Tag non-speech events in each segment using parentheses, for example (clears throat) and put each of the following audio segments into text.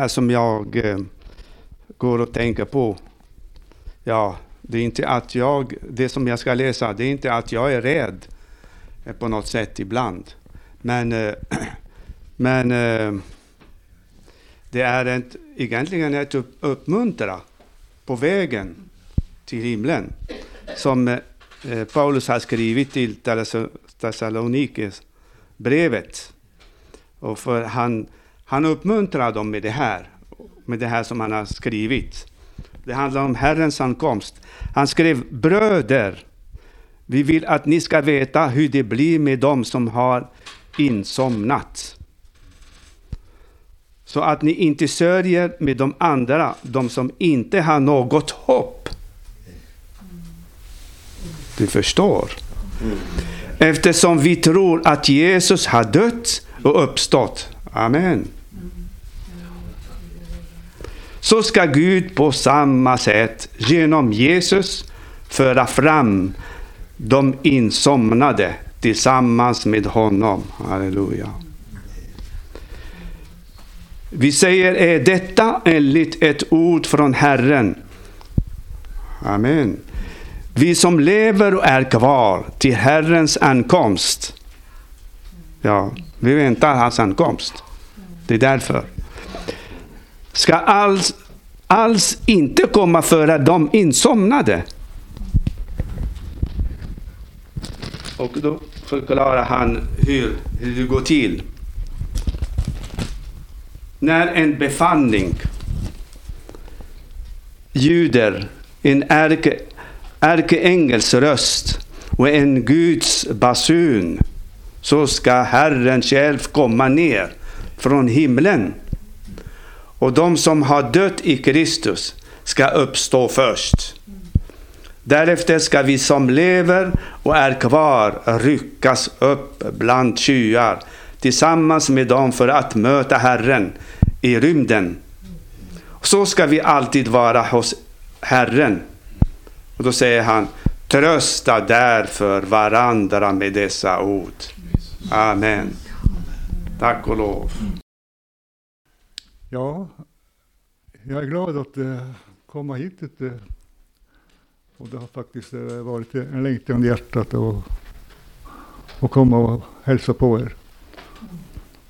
Det här som jag eh, går och tänker på. Ja, det är inte att jag, det som jag ska läsa, det är inte att jag är rädd eh, på något sätt ibland. Men, eh, (clears throat) men eh, det är ett, egentligen ett upp, uppmuntra på vägen till himlen. Som eh, eh Paulus har skrivit till Thessalonikis brevet. Och för han, han uppmuntrar dem med det här, med det här som han har skrivit. Det handlar om Herrens ankomst. Han skrev bröder, vi vill att ni ska veta hur det blir med dem som har insomnat. Så att ni inte sörjer med de andra, de som inte har något hopp. Du förstår? Eftersom vi tror att Jesus har dött och uppstått. Amen. Så ska Gud på samma sätt genom Jesus föra fram de insomnade tillsammans med honom. Halleluja. Vi säger, är detta enligt ett ord från Herren? Amen. Vi som lever och är kvar till Herrens ankomst. Ja, vi väntar hans ankomst. Det är därför. Ska alls, alls inte komma före de insomnade. Och då förklarar han hur, hur det går till. När en befallning ljuder en ärke, ärkeängels röst och en Guds basun så ska Herren själv komma ner från himlen. Och de som har dött i Kristus ska uppstå först. Därefter ska vi som lever och är kvar ryckas upp bland skyar tillsammans med dem för att möta Herren i rymden. Så ska vi alltid vara hos Herren. Och då säger han, trösta därför varandra med dessa ord. Amen. Tack och lov. Ja, jag är glad att eh, komma hit. Uh, och det har faktiskt eh, varit en längtan i hjärtat att, att komma och hälsa på er.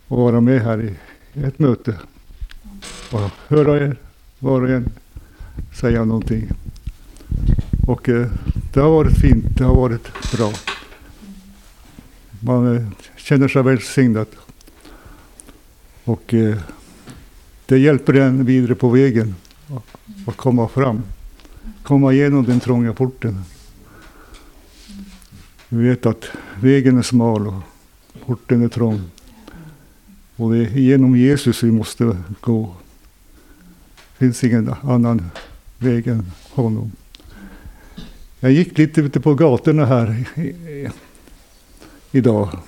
Och vara med här i ett möte. Och höra er var och en säga någonting. Och eh, det har varit fint, det har varit bra. Man eh, känner sig välsignad. Och eh, det hjälper en vidare på vägen att komma fram. Komma igenom den trånga porten. Vi vet att vägen är smal och porten är trång. Och det är genom Jesus vi måste gå. Det finns ingen annan väg än honom. Jag gick lite ute på gatorna här idag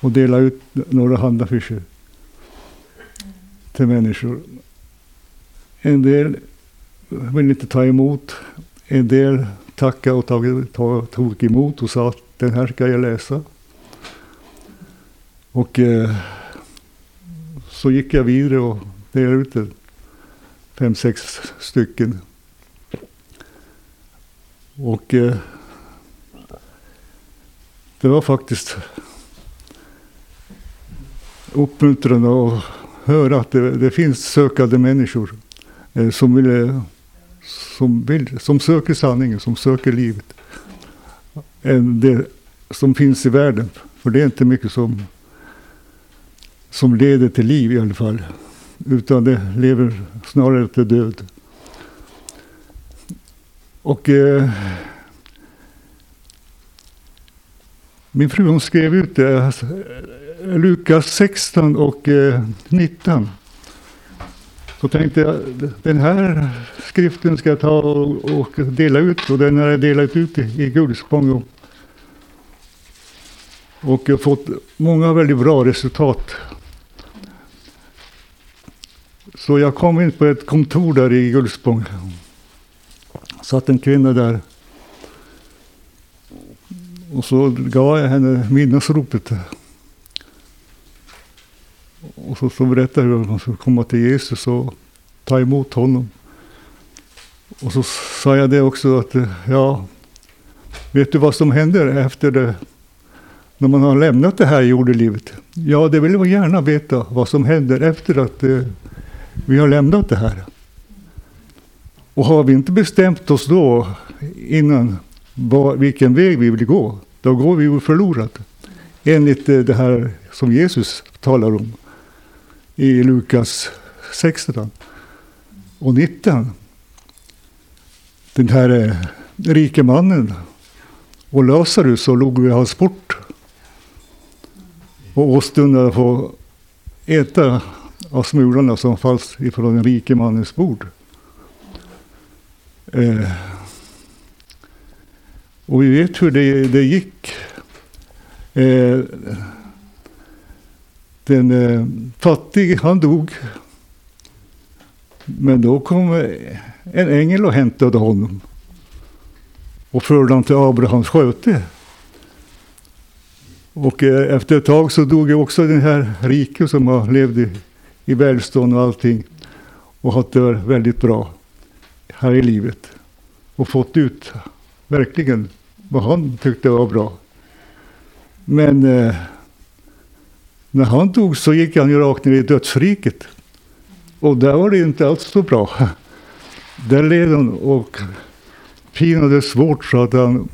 och delade ut några handaffischer till människor. En del vill inte ta emot. En del tackade och tog, tog, tog emot och sa att den här ska jag läsa. Och eh, så gick jag vidare och delade ut det. Fem, sex stycken. Och eh, det var faktiskt uppmuntrande och höra att det, det finns sökande människor eh, som, vill, eh, som, vill, som söker sanningen, som söker livet. Än det som finns i världen. För det är inte mycket som, som leder till liv i alla fall. Utan det lever snarare till död. Och eh, min fru hon skrev ut eh, det, eh, Lukas 16 och eh, 19. Så tänkte jag, den här skriften ska jag ta och, och dela ut. Och den har jag delat ut i, i Gullspång. Och, och jag fått många väldigt bra resultat. Så jag kom in på ett kontor där i Gullspång satt en kvinna där. Och så gav jag henne minnesropet. Och så, så berättade jag hur man skulle komma till Jesus och ta emot honom. Och så sa jag det också att, ja, vet du vad som händer efter det, när man har lämnat det här jordelivet? Ja, det vill jag gärna veta vad som händer efter att eh, vi har lämnat det här. Och har vi inte bestämt oss då innan var, vilken väg vi vill gå, då går vi ju förlorat. Enligt eh, det här som Jesus talar om i Lukas 16 och 19. Den här eh, rike mannen och Lazarus och låg vid hans port. Och åstundade att få äta av smulorna som fanns ifrån den rike mannens bord. Eh, och vi vet hur det, det gick. Eh, den eh, fattige, han dog. Men då kom eh, en ängel och hämtade honom. Och förde honom till Abrahams sköte. Och eh, efter ett tag så dog också den här rike som har i, i välstånd och allting. Och hade det väldigt bra här i livet. Och fått ut verkligen vad han tyckte var bra. Men eh, när han dog så gick han ju rakt ner i dödsriket. Och där var det inte alls så bra. (laughs) Där led han och pinade svårt så att han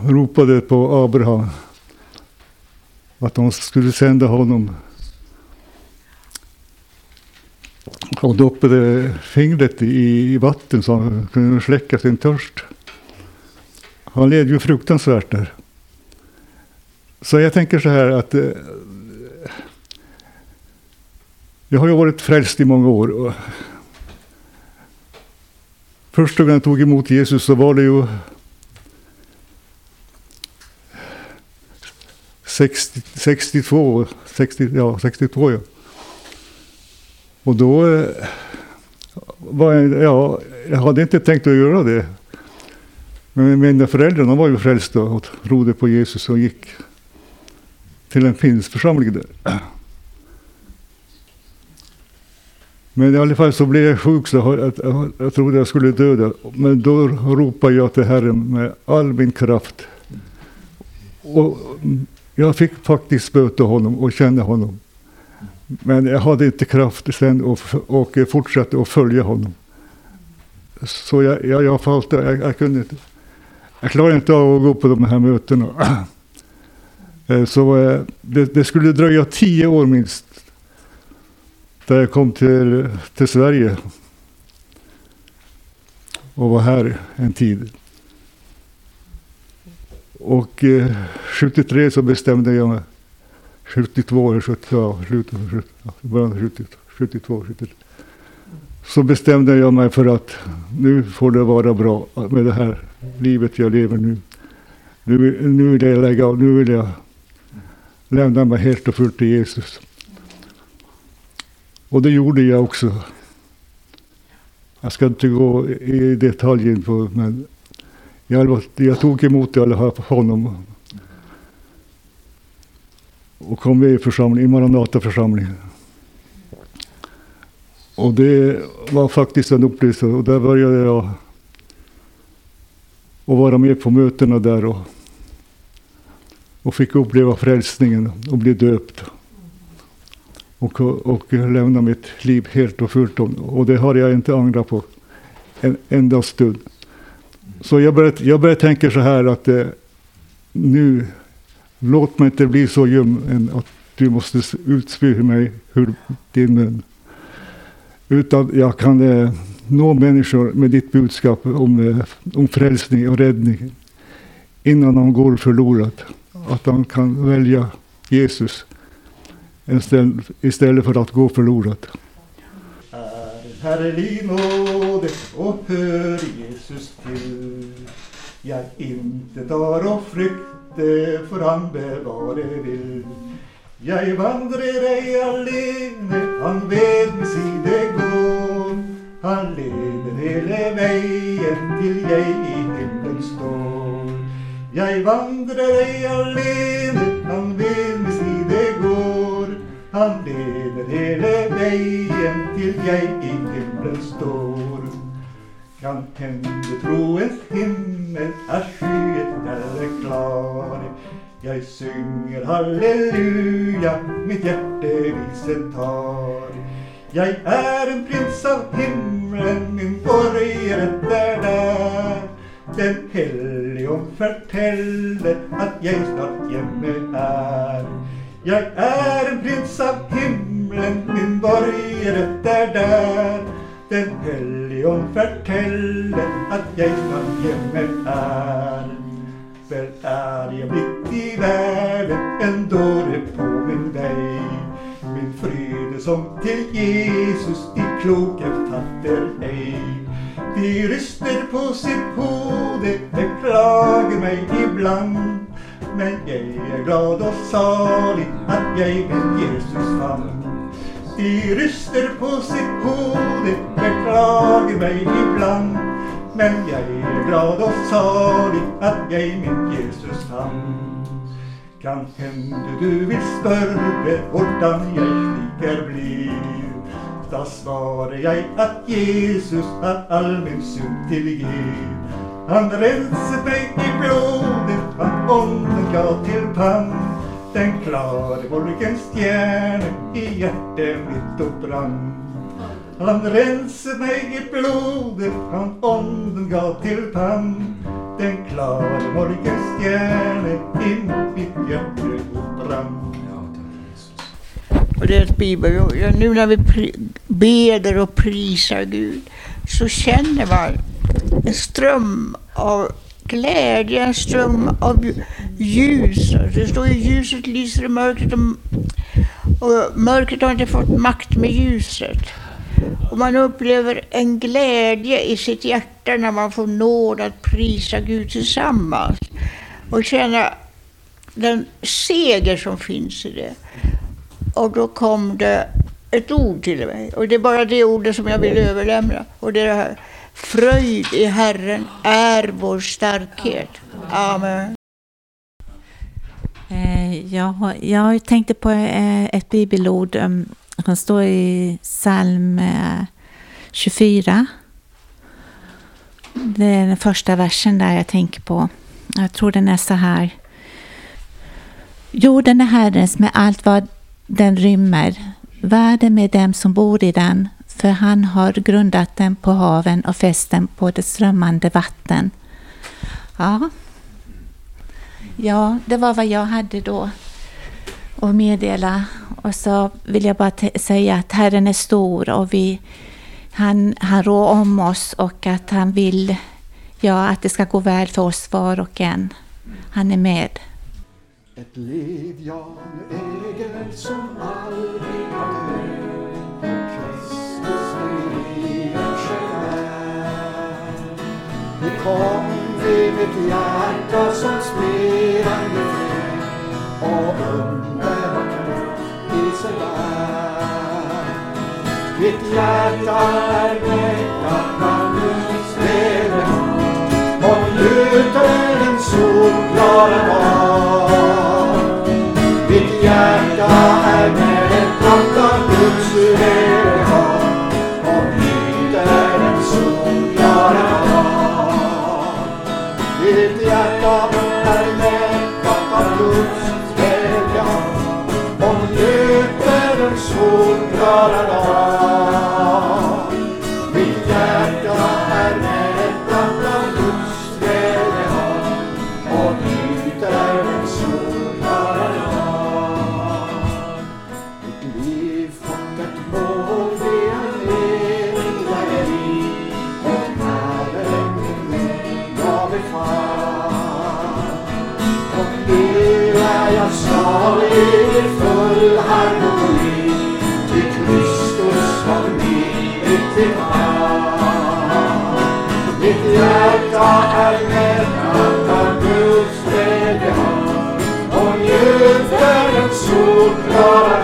ropade på Abraham att de skulle sända honom och doppade fingret i vatten så han kunde släcka sin törst. Han led ju fruktansvärt där. Så jag tänker så här att eh, jag har ju varit frälst i många år. Första gången jag tog emot Jesus så var det ju 60, 62, 60, ja, 62 ja. Och då eh, var jag, ja, jag hade inte tänkt att göra det. Men mina föräldrar de var ju frälsta och trodde på Jesus och gick till en finsk församling där. Men i alla fall så blev jag sjuk så jag, jag, jag trodde jag skulle döda. Men då ropade jag till Herren med all min kraft. Och jag fick faktiskt möta honom och känna honom. Men jag hade inte kraft sen och, och fortsatte att följa honom. Så jag, jag, jag fallte, jag, jag kunde inte. Jag klarade inte av att gå på de här mötena. (clears throat) Eh, så det, det, skulle dröja tio år minst. Där jag kom till, till Sverige. Och var här en tid. Och eh, 73 så bestämde jag mig. 72 eller 72, början av 72, 73. Så bestämde jag mig för att nu får det vara bra med det här livet jag lever nu. Nu, nu vill jag lägga av, nu vill jag lämna mig helt och fullt till Jesus. Och det gjorde jag också. Jag ska inte gå i detalj in på men jag, jag tog emot honom. Och kom med i församlingen, i Maranataförsamlingen. Och det var faktiskt en upplevelse och där började jag att vara med på mötena där och, och fick uppleva frälsningen och bli döpt. Och, och lämna mitt liv helt och fullt. Och det har jag inte ångrat på en enda stund. Så jag började, jag började tänka så här att eh, nu, låt mig inte bli så ljum att du måste utspy mig ur din mun. Utan jag kan eh, nå människor med ditt budskap om, eh, om frälsning och räddning. Innan de går förlorat. Att de kan välja Jesus istället för att gå förlorat. Herre nåde och hör Jesus till. Jag inte tar och flykte, för han bevare vill. Jag vandrar ej alene, han ved min det går. Han leder hela vägen till jag i himlen står. Jag vandrar ej alene, han ved min det går. Han leder hela vägen till jag i himlen står. Kan tände troens himmel att skyet är klar. Jag synger halleluja, mitt hjärte visen tar. Jag är en prins av himlen, min borgerrätt är där. Den helion förtäller att jag snart jämme är. Jag är en prins av himlen, min borgerrätt är där. Den helgon förtäller att jag snart jämme är. Väl är jag mitt i världen, en dåre på min väg. Min fröjd som till Jesus i klokhet fatter ej. De ryster på sitt hode, beklagar mig ibland. Men jag är glad och salig att jag min Jesus fann. De ryster på sitt hode, beklagar mig ibland. Men jag är glad och salig att jag min Jesus fann. Kan hända du vill större hvordan jag stiger blir. Då svarar jag att Jesus har all min synd tillger. Han rensar mig i blodet, han ånden gav till pann. Den klare morgens stjärna i hjärtat mitt och brann. Han rensade mig i blodet, han ånden gav till pann. Den klara morgens stjärna i mitt hjärta och brann. Och det är ett bibelord. Ja, Nu när vi beder och prisar Gud så känner man en ström av glädje, en ström av ljus. Det står ju ljuset lyser i mörkret och, och mörkret har inte fått makt med ljuset. Och man upplever en glädje i sitt hjärta när man får nåd att prisa Gud tillsammans. Och känna den seger som finns i det. Och då kom det ett ord till mig. Och det är bara det ordet som jag vill överlämna. Och det är det här. Fröjd i Herren är vår starkhet. Amen. Eh, jag, jag tänkte på eh, ett bibelord um, som står i psalm eh, 24. Det är den första versen där jag tänker på. Jag tror den är så här. Jorden är Herrens med allt vad den rymmer, världen med dem som bor i den, för han har grundat den på haven och fäst den på det strömmande vatten. Ja, Ja, det var vad jag hade då att meddela. Och så vill jag bara säga att Herren är stor och vi, han, han rår om oss och att han vill ja, att det ska gå väl för oss var och en. Han är med. Ett liv jag nu äger som aldrig har. Kristus nu livet själv är. Mitt hjärta som spirande frö och underbar kraft i sig bär. Mitt hjärta är mättat av Guds glädje och njuter den solklara dag. Mitt hjärta är mättat av Guds välbehag den solklara dag. Solklara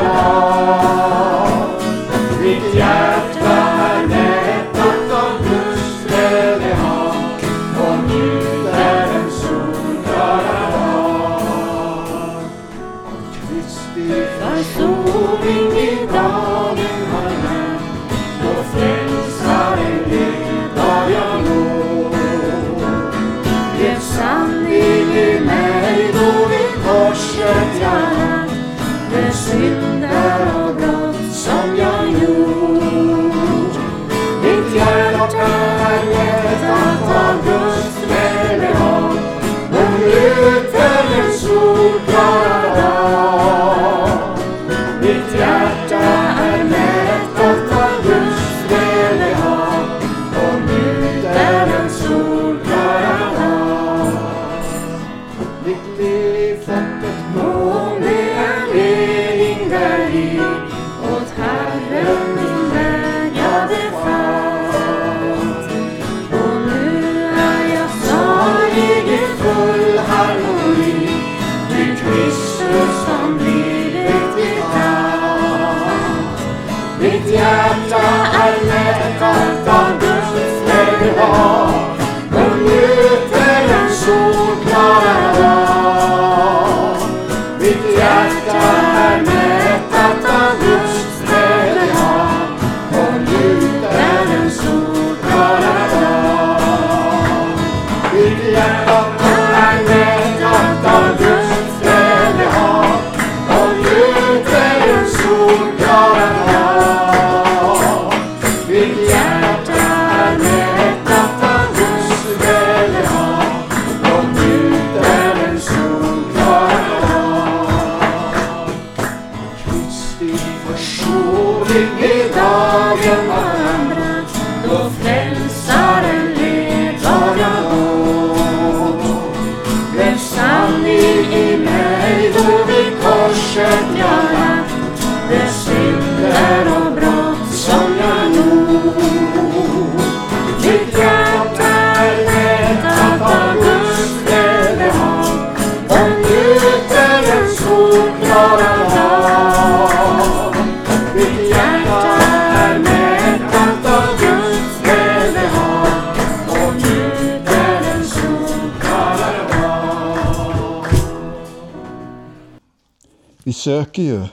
söker ju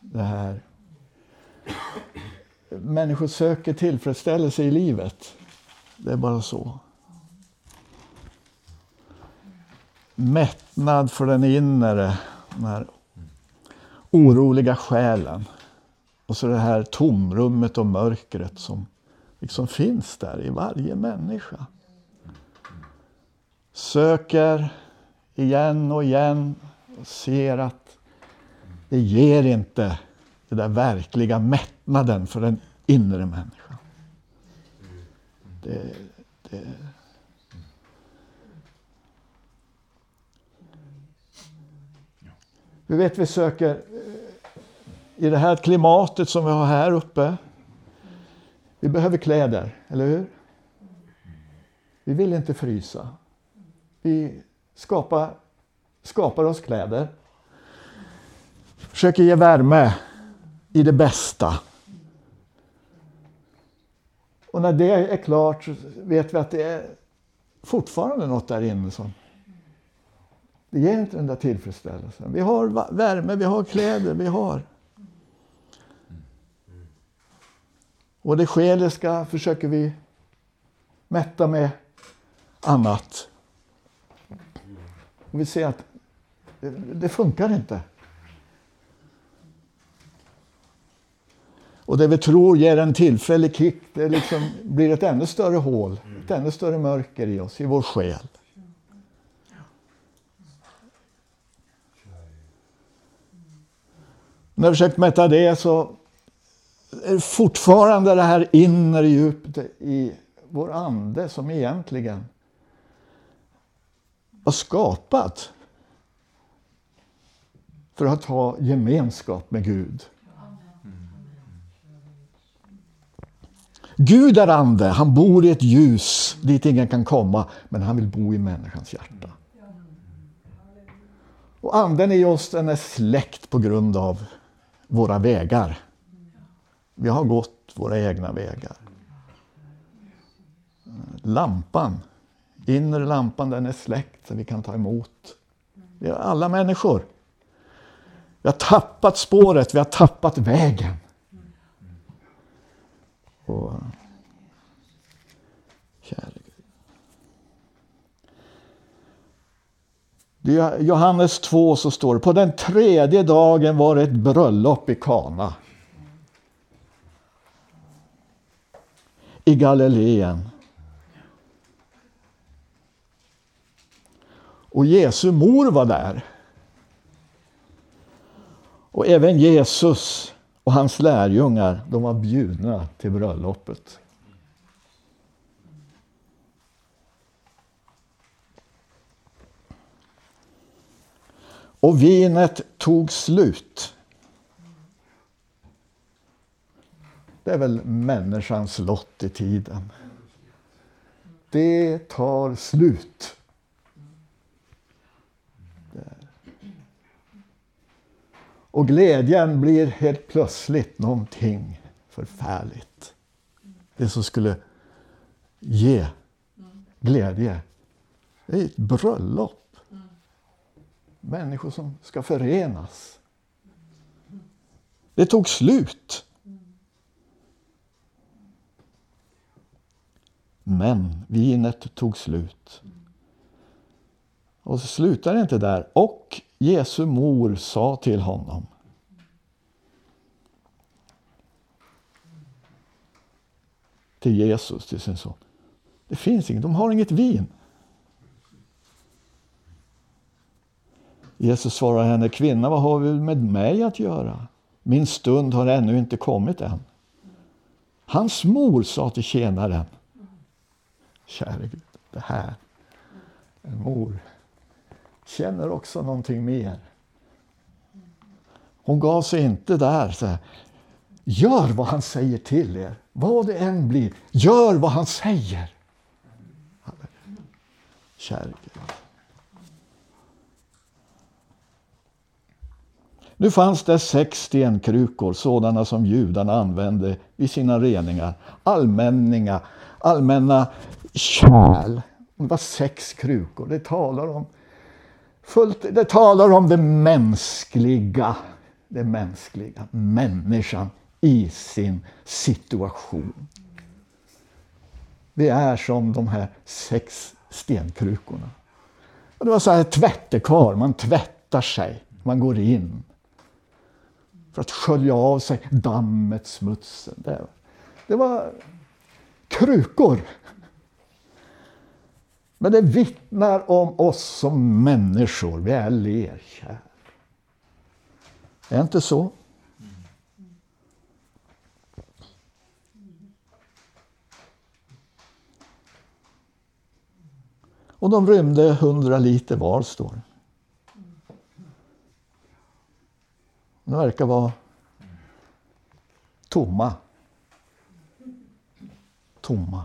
det här. Människor söker tillfredsställelse i livet. Det är bara så. Mättnad för den inre, den här oroliga själen. Och så det här tomrummet och mörkret som liksom finns där i varje människa. Söker igen och igen och ser att det ger inte den där verkliga mättnaden för den inre människan. Det, det, vi vet vi söker eh, i det här klimatet som vi har här uppe. Vi behöver kläder, eller hur? Vi vill inte frysa. Vi skapar, skapar oss kläder försöker ge värme i det bästa. Och när det är klart så vet vi att det är fortfarande något där inne som det ger inte den där tillfredsställelsen. Vi har värme, vi har kläder, vi har. Och det själiska försöker vi mätta med annat. Och vi ser att det, det funkar inte. Och det vi tror ger en tillfällig kick, det liksom blir ett ännu större hål, ett ännu större mörker i oss, i vår själ. När vi försökt mäta det så är det fortfarande det här inre djupet i vår ande som egentligen var skapat för att ha gemenskap med Gud. Gud är ande, han bor i ett ljus dit ingen kan komma, men han vill bo i människans hjärta. Och anden i oss den är släckt på grund av våra vägar. Vi har gått våra egna vägar. Lampan, inre lampan, den är släckt så vi kan ta emot. Det är alla människor. Vi har tappat spåret, vi har tappat vägen. Och, kära Gud. I Johannes 2 så står det, på den tredje dagen var det ett bröllop i Kana. I Galileen. Och Jesu mor var där. Och även Jesus och hans lärjungar, de var bjudna till bröllopet. Och vinet tog slut. Det är väl människans lott i tiden. Det tar slut. Och glädjen blir helt plötsligt någonting förfärligt. Det som skulle ge glädje. Det är ett bröllop. Människor som ska förenas. Det tog slut. Men vinet tog slut. Och så slutar det inte där. Och Jesu mor sa till honom. Till Jesus, till sin son. Det finns inget, de har inget vin. Jesus svarar henne, kvinna vad har du med mig att göra? Min stund har ännu inte kommit än. Hans mor sa till tjänaren, käre Gud, det här, en mor känner också någonting mer. Hon gav sig inte där. Så här, Gör vad han säger till er. Vad det än blir, gör vad han säger. Kärlek. Nu fanns det sex stenkrukor, sådana som judarna använde vid sina reningar. Allmänningar, allmänna kärl. Det var sex krukor. Det talar om fullt, det talar om det mänskliga, det mänskliga, människan i sin situation. Vi är som de här sex stenkrukorna. Och det var så här tvättekar, man tvättar sig, man går in för att skölja av sig dammet, smutsen. Det, det var krukor men det vittnar om oss som människor. Vi är lerkär. Är inte så? Och de rymde hundra liter var, står det. De verkar vara tomma. Tomma.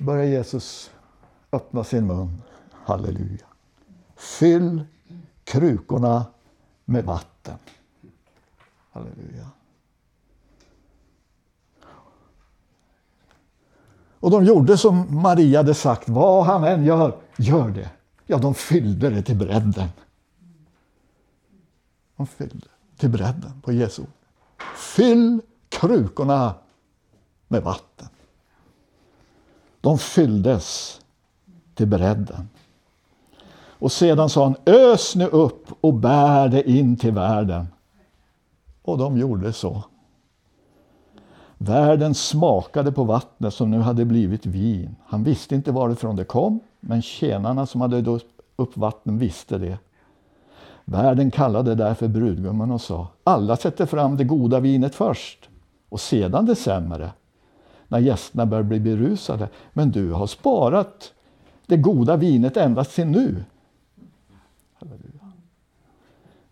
Börjar Jesus öppna sin mun. Halleluja. Fyll krukorna med vatten. Halleluja. Och de gjorde som Maria hade sagt. Vad han än gör, gör det. Ja, de fyllde det till bredden. De fyllde till bredden på Jesu Fyll krukorna med vatten. De fylldes till bredden. Och sedan sa han, ös nu upp och bär det in till världen. Och de gjorde så. Världen smakade på vattnet som nu hade blivit vin. Han visste inte varifrån det kom, men tjänarna som hade upp vatten visste det. Världen kallade därför brudgummen och sa, alla sätter fram det goda vinet först och sedan det sämre när gästerna börjar bli berusade. Men du har sparat det goda vinet ända till nu.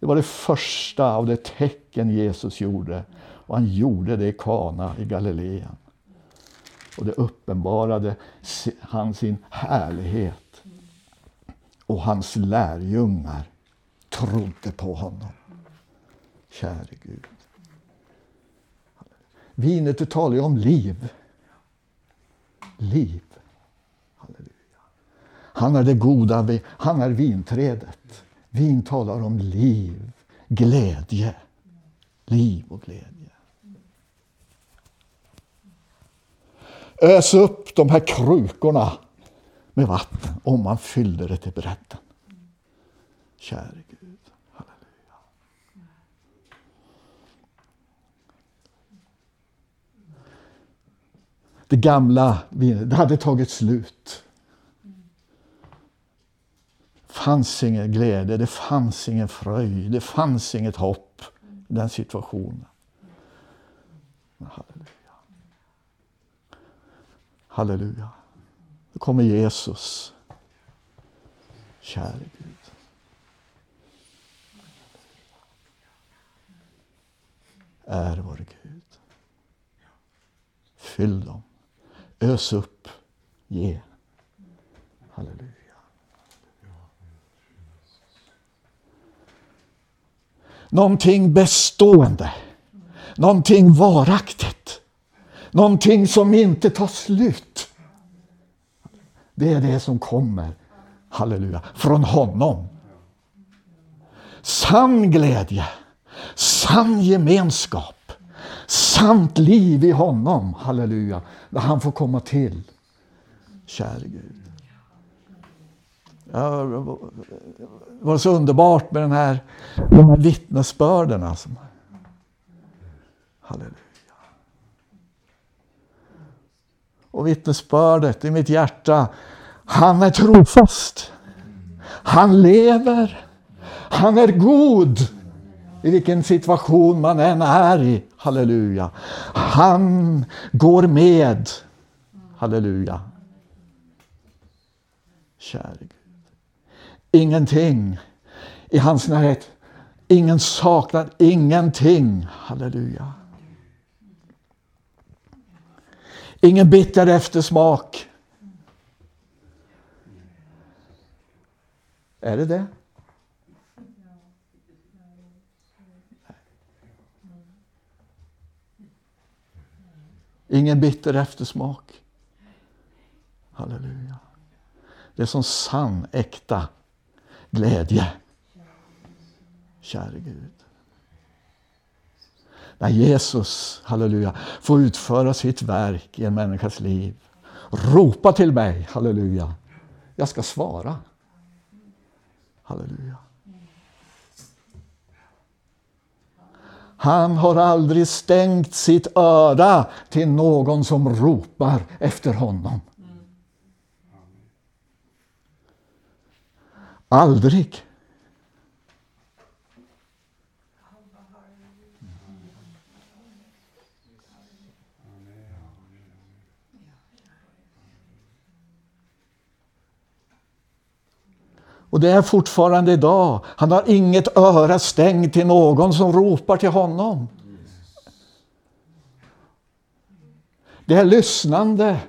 Det var det första av det tecken Jesus gjorde. Och han gjorde det i Kana i Galileen. Och det uppenbarade han sin härlighet. Och hans lärjungar trodde på honom. Käre Gud. Vinet du talar ju om liv liv. Halleluja. Han är det goda, han är vinträdet. Vin talar om liv, glädje. Liv och glädje. ös upp de här krukorna med vatten och man fyllde det till bredden. Käring Gud. Halleluja. Det gamla vinet, det hade tagit slut. Det fanns ingen glädje, det fanns ingen fröjd, det fanns inget hopp i den situationen. Halleluja. Halleluja. Nu kommer Jesus. Käre Gud. Är vår Gud. Fyll dem. Ös upp. Ge. Halleluja. Någonting bestående. Någonting varaktigt. Någonting som inte tar slut. Det är det som kommer, halleluja, från honom. Sann glädje, sann gemenskap, sant liv i honom, halleluja, där han får komma till. Käre Gud. Ja, det var så underbart med den här, de här vittnesbörden. Alltså. Halleluja. Och vittnesbördet i mitt hjärta, han är trofast. Han lever. Han är god. I vilken situation man än är i. Halleluja. Han går med. Halleluja. Käre Gud. Ingenting i hans närhet. Ingen saknad, ingenting. Halleluja. Ingen bitter eftersmak. Är det det? Ingen bitter eftersmak. Halleluja. Det är som sann, äkta glädje. Käre Gud. När Jesus, halleluja, får utföra sitt verk i en människas liv. Ropa till mig, halleluja. Jag ska svara. Halleluja. Han har aldrig stängt sitt öra till någon som ropar efter honom. Aldrig. Och det är fortfarande idag. Han har inget öra stängt till någon som ropar till honom. Det är lyssnande.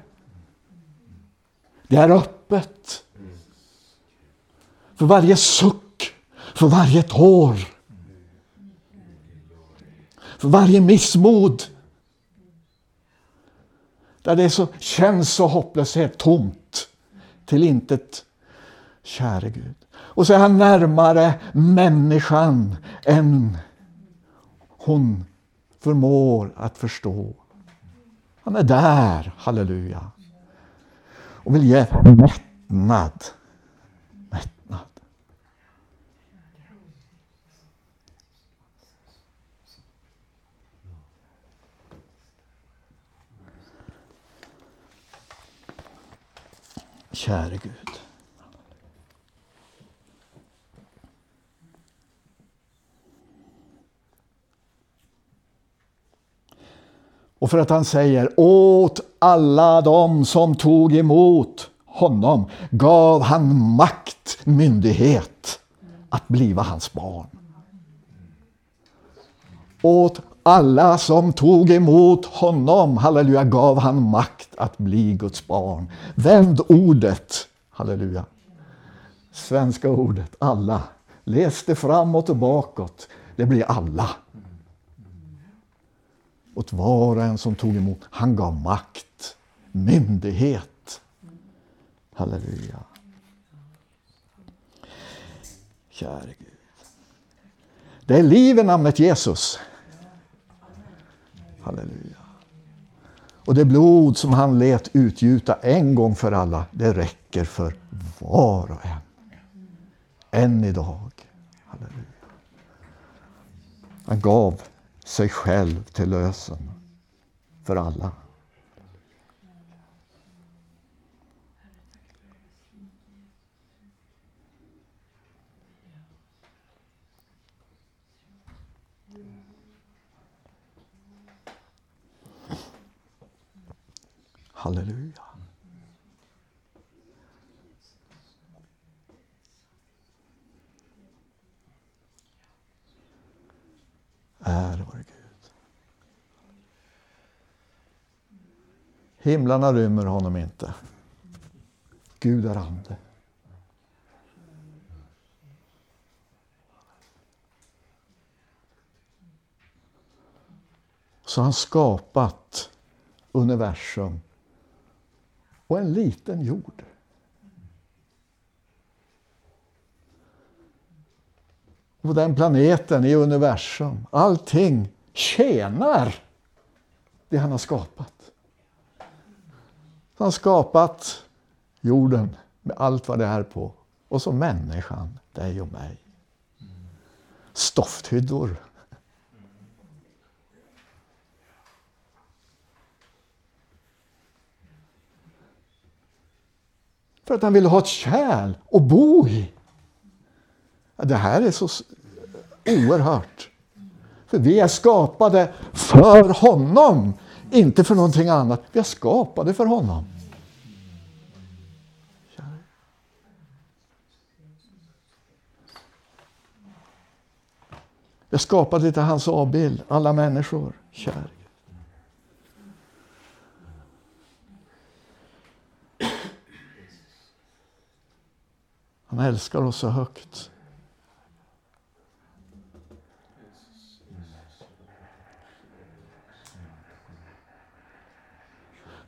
Det är öppet. För varje suck, för varje tår. För varje missmod. Där det så, känns så hopplöshet, tomt, till intet Käre Gud. Och så är han närmare människan än hon förmår att förstå. Han är där, halleluja. Och vill ge mättnad. Mättnad. Käre Gud. Och för att han säger åt alla dem som tog emot honom gav han makt, myndighet att bliva hans barn. Åt alla som tog emot honom, halleluja, gav han makt att bli Guds barn. Vänd ordet, halleluja. Svenska ordet, alla. Läs det framåt och bakåt. Det blir alla åt var och en som tog emot. Han gav makt, myndighet. Halleluja. Käre Gud. Det är liv i namnet Jesus. Halleluja. Och det blod som han lät utgjuta en gång för alla, det räcker för var och en. Än idag. Halleluja. Han gav sig själv till lösen för alla. Halleluja. Ära vare Gud. Himlarna rymmer honom inte. Gud är ande. Så har han skapat universum och en liten jord. På den planeten i universum, allting tjänar det han har skapat. Han har skapat jorden med allt vad det är på. Och så människan, dig och mig. Stofthyddor. För att han ville ha ett kärl att bo i. Det här är så oerhört. För vi är skapade för honom, inte för någonting annat. Vi är skapade för honom. Vi är skapade till hans avbild, alla människor. Kär. Han älskar oss så högt.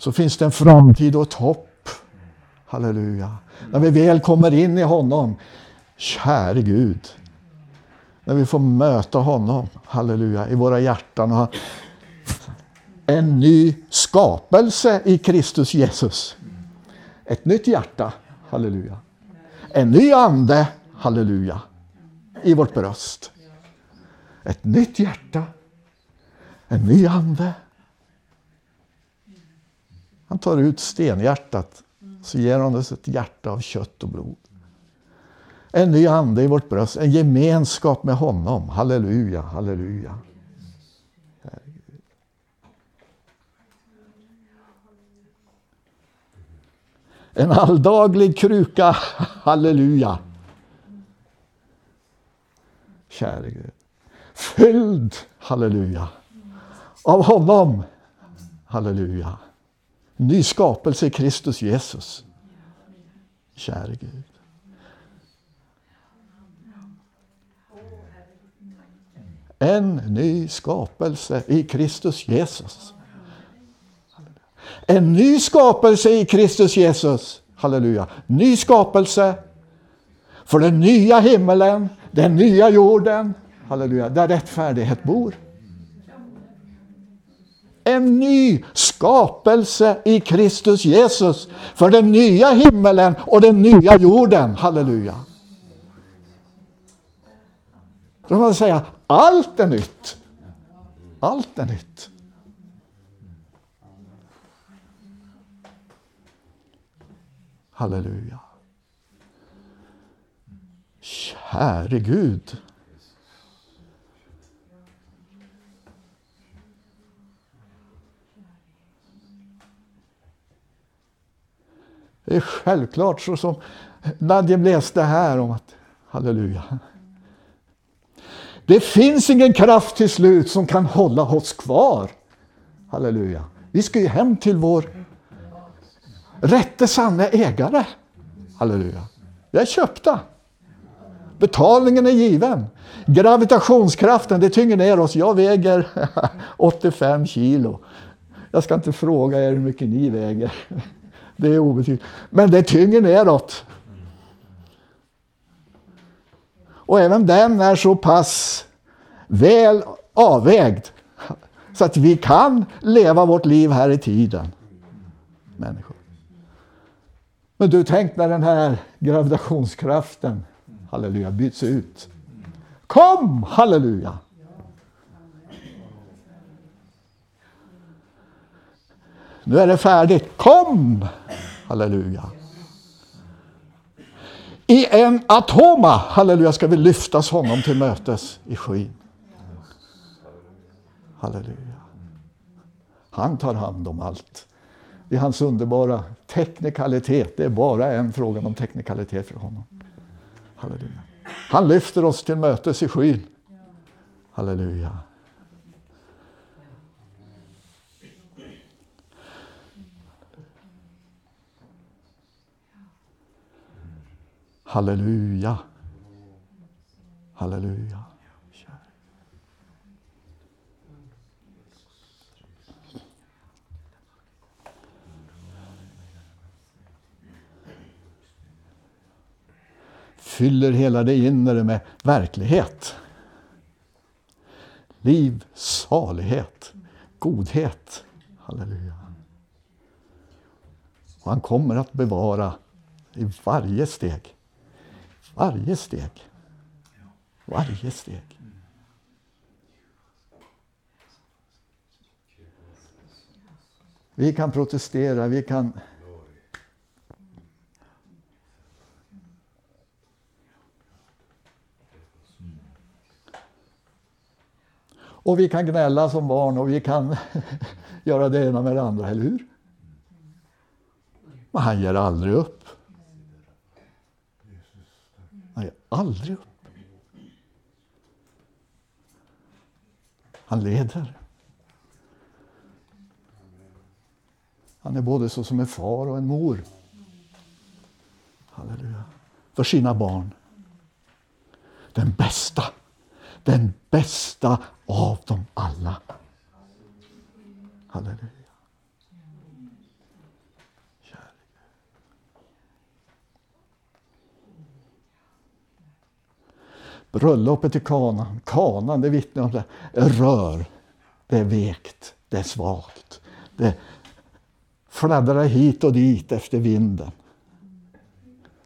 Så finns det en framtid och ett hopp. Halleluja. När vi väl kommer in i honom. Käre Gud. När vi får möta honom. Halleluja. I våra hjärtan. Och en ny skapelse i Kristus Jesus. Ett nytt hjärta. Halleluja en ny ande, halleluja, i vårt bröst. Ett nytt hjärta, en ny ande. Han tar ut stenhjärtat, så ger han oss ett hjärta av kött och blod. En ny ande i vårt bröst, en gemenskap med honom. Halleluja, halleluja. En alldaglig kruka. (laughs) Halleluja. Käre Gud. Fylld, halleluja, av honom. Halleluja. Ny skapelse i Kristus Jesus. Käre Gud. En ny skapelse i Kristus Jesus. En ny skapelse i Kristus Jesus. Halleluja. Ny skapelse. För den nya himmelen, den nya jorden. Halleluja. Där rättfärdighet bor. En ny skapelse i Kristus Jesus. För den nya himmelen och den nya jorden. Halleluja. Då kan man säga, allt är nytt. Allt är nytt. Halleluja. Käre Gud. Det är självklart så som Nadjem läste här om att, halleluja. Det finns ingen kraft till slut som kan hålla oss kvar. Halleluja. Vi ska ju hem till vår rätte sanna ägare. Halleluja. Vi är köpta. Betalningen är given. Gravitationskraften, det tynger ner oss. Jag väger (laughs) 85 kilo. Jag ska inte fråga er hur mycket ni väger. Det är obetydligt. Men det tynger neråt. Och även den är så pass väl avvägd Så att vi kan leva vårt liv här i tiden. Människor. Men du, tänk när den här gravitationskraften, halleluja, byts ut. Kom, halleluja! Nu är det färdigt. Kom! Halleluja. I en atoma, halleluja, ska vi lyftas honom till mötes i skyn. Halleluja. Han tar hand om allt. Det är hans underbara teknikalitet. Det är bara en fråga om teknikalitet för honom. Halleluja. Han lyfter oss till mötes i skyn. Halleluja. Halleluja. Halleluja. Fyller hela det inre med verklighet. Liv, salighet, godhet. Halleluja. Och han kommer att bevara i varje steg. Varje steg. Varje steg. Vi kan protestera, vi kan... Och vi kan gnälla som barn och vi kan (laughs) göra det ena med det andra, eller hur? Men han ger aldrig upp. Han ger aldrig upp. Han leder. Han är både så som en far och en mor. Halleluja. För sina barn. Den bästa. Den bästa av dem alla. Halleluja. Bröllopet i Kana. Kana, det vittnar om det, är rör. Det är vekt, det är svagt. Det fladdrar hit och dit efter vinden.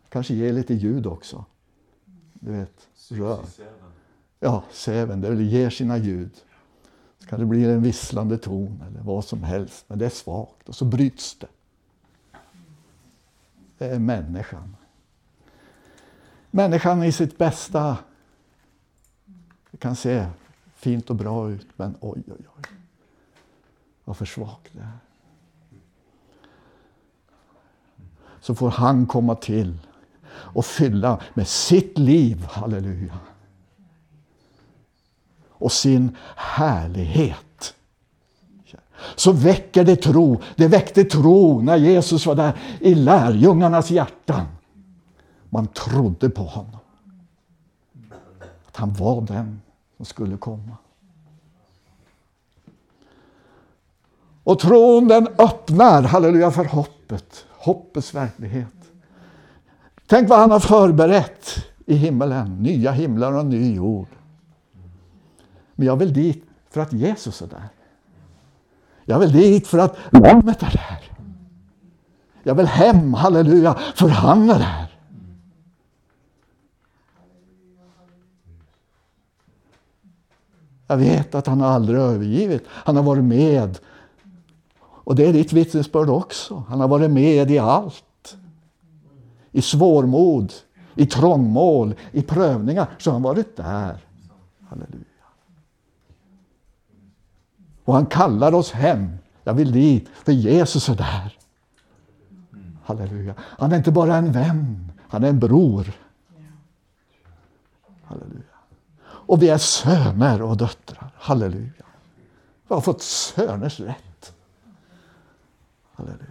Kanske ger lite ljud också. Du vet, rör. Ja, säven, det ger sina ljud. Så kan det bli en visslande ton eller vad som helst, men det är svagt och så bryts det. Det är människan. Människan i sitt bästa det kan se fint och bra ut, men oj, oj, oj. Vad för svag det är. Så får han komma till och fylla med sitt liv, halleluja. Och sin härlighet. Så väcker det tro. Det väckte tro när Jesus var där i lärjungarnas hjärtan. Man trodde på honom. Att han var den som skulle komma. Och tron den öppnar, halleluja, för hoppet. Hoppets verklighet. Tänk vad han har förberett i himmelen. Nya himlar och ny jord. Men jag vill dit för att Jesus är där. Jag vill dit för att Lammet är där. Jag vill hem, halleluja, för han är där. Jag vet att han aldrig har övergivit. Han har varit med. Och det är ditt vittnesbörd också. Han har varit med i allt. I svårmod, i trångmål, i prövningar. Så har han varit där. Halleluja. Och han kallar oss hem. Jag vill dit, för Jesus är där. Halleluja. Han är inte bara en vän, han är en bror. Halleluja. Och vi är söner och döttrar. Halleluja. Vi har fått söners rätt. Halleluja.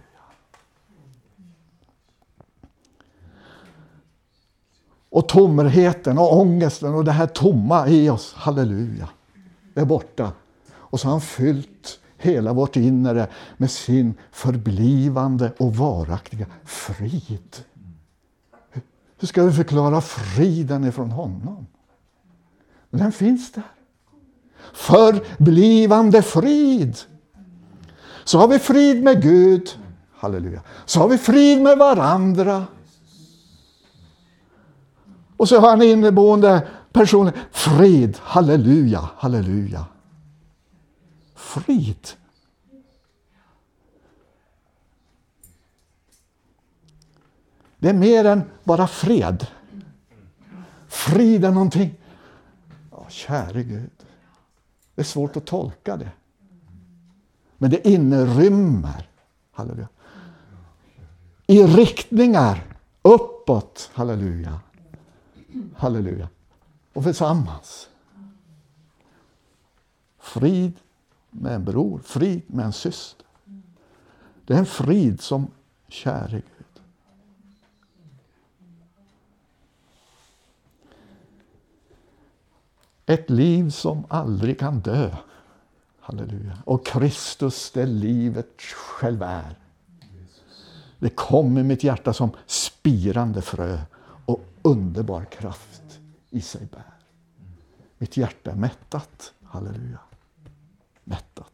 Och tomheten och ångesten och det här tomma i oss, halleluja, är borta. Och så har han fyllt hela vårt inre med sin förblivande och varaktiga frid. Hur ska vi förklara friden ifrån honom? Den finns där. förblivande frid. Så har vi frid med Gud. Halleluja. Så har vi frid med varandra. Och så har han inneboende personlig frid. Halleluja, halleluja. Frid. Det är mer än bara fred. Frid är någonting... Käre Gud. Det är svårt att tolka det. Men det inrymmer, halleluja, i riktningar uppåt, halleluja, halleluja, och tillsammans. Frid med en bror, frid med en syster. Det är en frid som, käre Gud, Ett liv som aldrig kan dö. Halleluja. Och Kristus, det livet själv är. Det kom i mitt hjärta som spirande frö och underbar kraft i sig bär. Mitt hjärta är mättat. Halleluja. Mättat.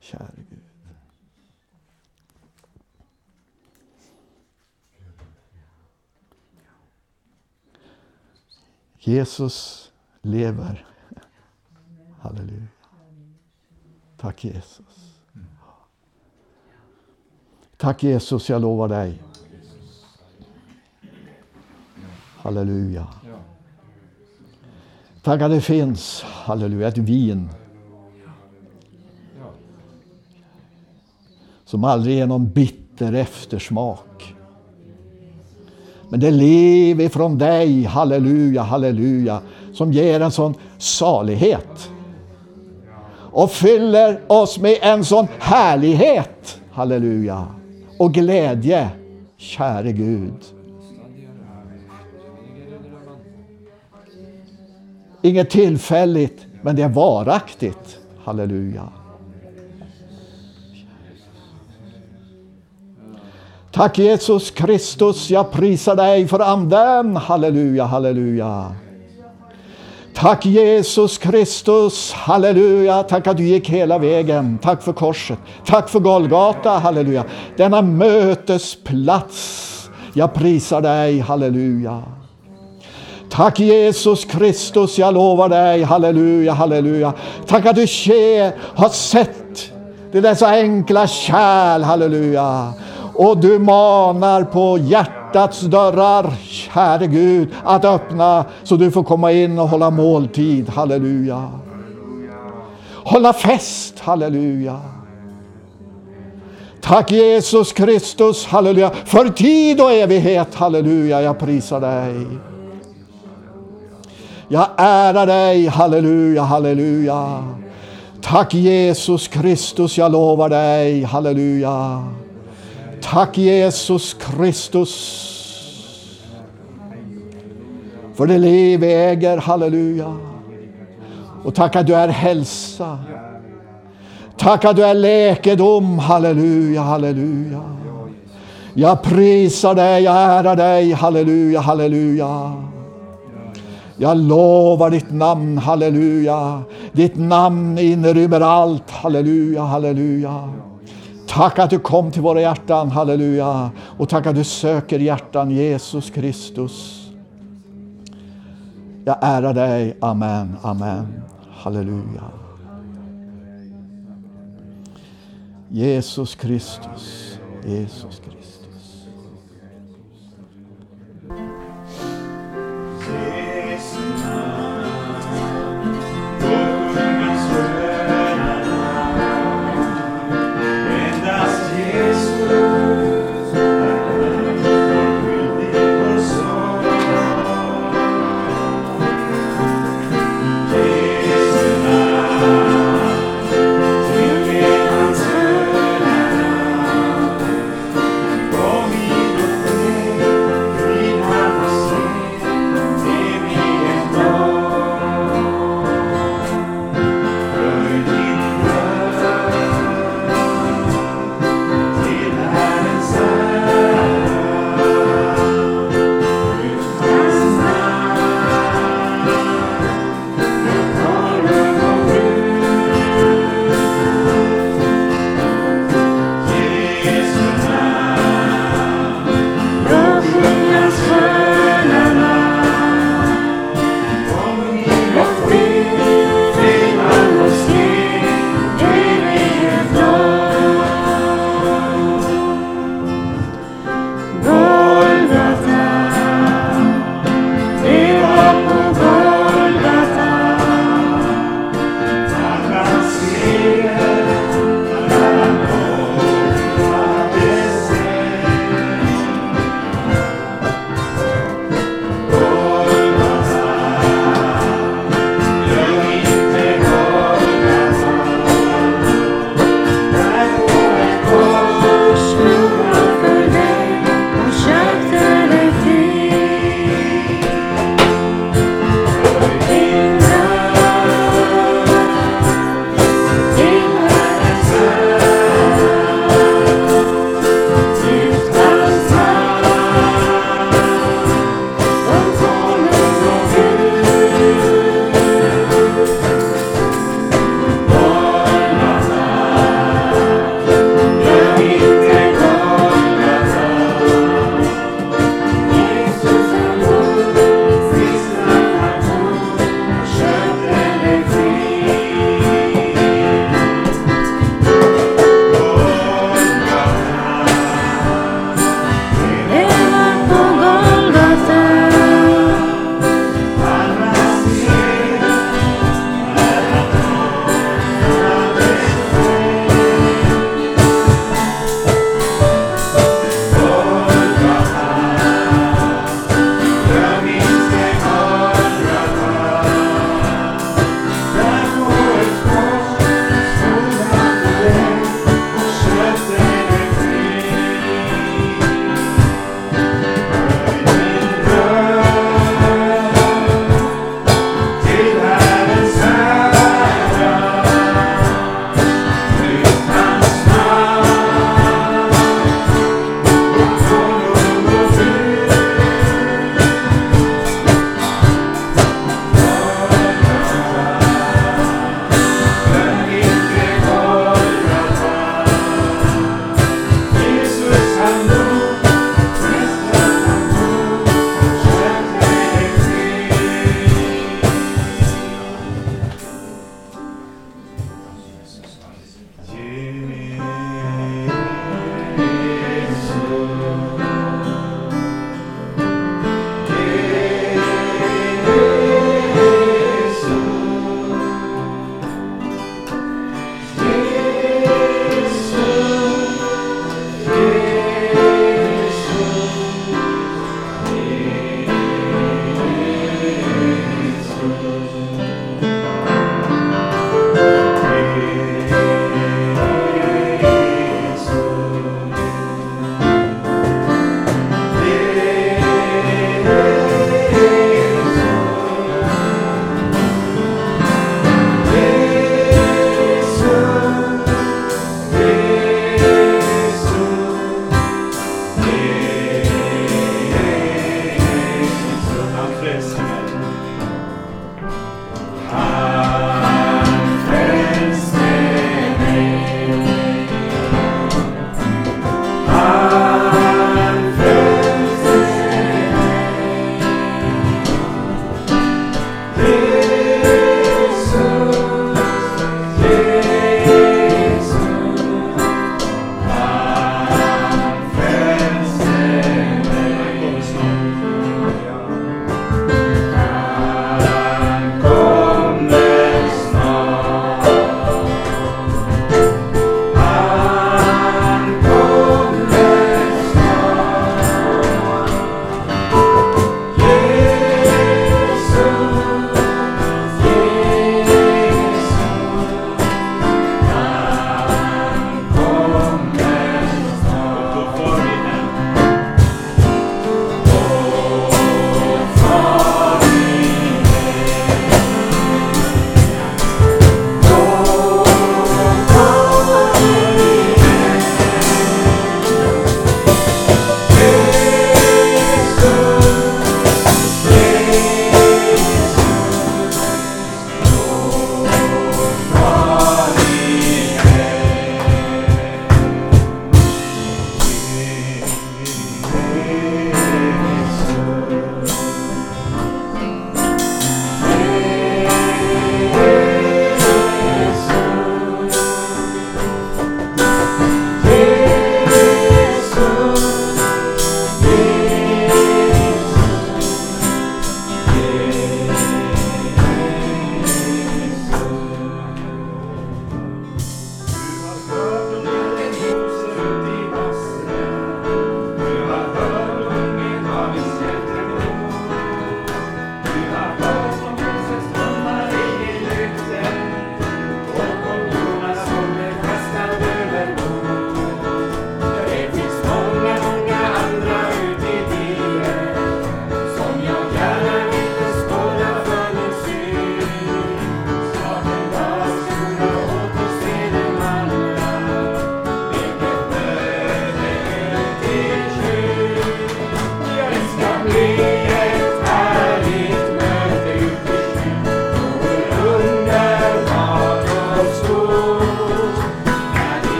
Käre Gud. Jesus lever. Halleluja. Tack Jesus. Tack Jesus, jag lovar dig. Halleluja. Tack att det finns, halleluja, ett vin som aldrig ger någon bitter eftersmak. Men det liv ifrån dig, halleluja, halleluja, som ger en sån salighet. Och fyller oss med en sån härlighet, halleluja, och glädje, käre Gud. Inget tillfälligt, men det är varaktigt. Halleluja. Tack Jesus Kristus, jag prisar dig för anden. Halleluja, halleluja. Tack Jesus Kristus, halleluja. Tack att du gick hela vägen. Tack för korset. Tack för Golgata, halleluja. Denna mötesplats. Jag prisar dig, halleluja. Tack Jesus Kristus, jag lovar dig, halleluja, halleluja. Tack att du har sett det där så enkla kärl, halleluja. Och du manar på hjärtat hjärtats dörrar, käre Gud, att öppna så du får komma in och hålla måltid. Halleluja. Hålla fest. Halleluja. Tack Jesus Kristus, halleluja, för tid och evighet, halleluja, jag prisar dig. Jag ärar dig, halleluja, halleluja. Tack Jesus Kristus, jag lovar dig, halleluja. Tack Jesus Kristus. För det liv vi äger, halleluja. Och tack att du är hälsa. Tack att du är läkedom, halleluja, halleluja. Jag prisar dig, jag ärar dig, halleluja, halleluja. Jag lovar ditt namn, halleluja. Ditt namn inrymmer allt, halleluja, halleluja. Tack att du kom till våra hjärtan, halleluja. Och tack att du söker hjärtan, Jesus Kristus. Jag ärar dig, amen, amen, halleluja. Jesus Kristus, Jesus Kristus.